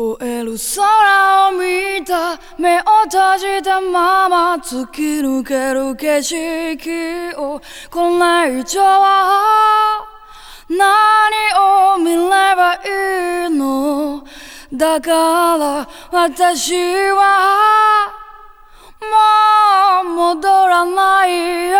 吠える空を見た目を閉じたまま突き抜ける景色をこれ以上何を見ればいいのだから私はもう戻らないよ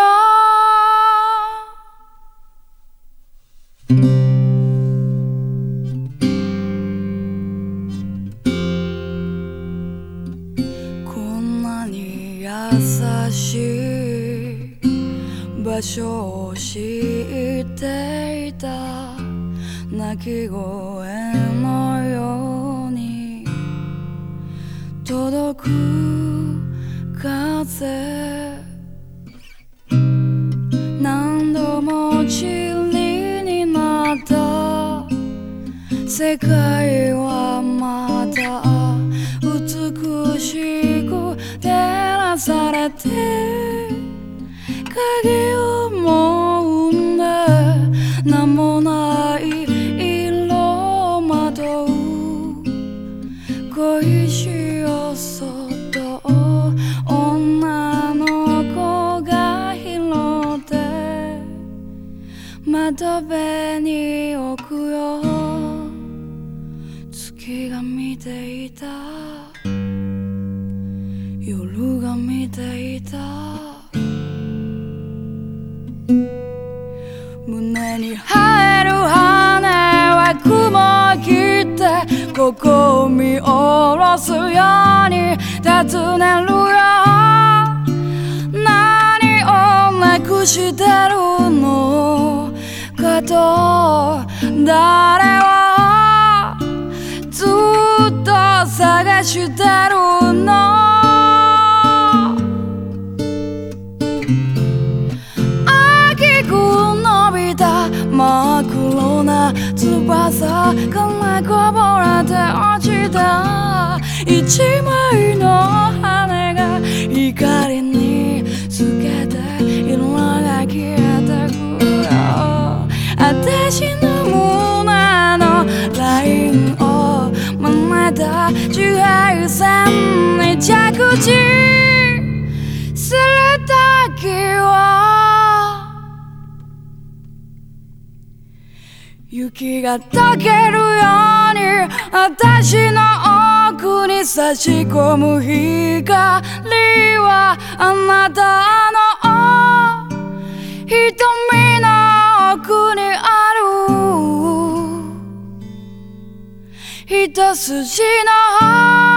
場所を知っていた鳴き声のように。届く風。何度も塵になった。世界はまた美しく照らされて。影も生んで名もない色をまとう。恋しよそっと女の子が拾って。窓辺に置くよ。月が見ていた。夜が見ていた。胸に生える羽は雲を切ってここを見下ろすように尋ねるよ何をなくしてるの？かと誰をずっと探してる。黒な翼からこぼれて落ちた一枚の羽が光に透けて色が消えてくよ私の胸のラインを真似た地平線に着地雪が溶けるように私の奥に差し込む光はあなたの。瞳の奥にある。一筋の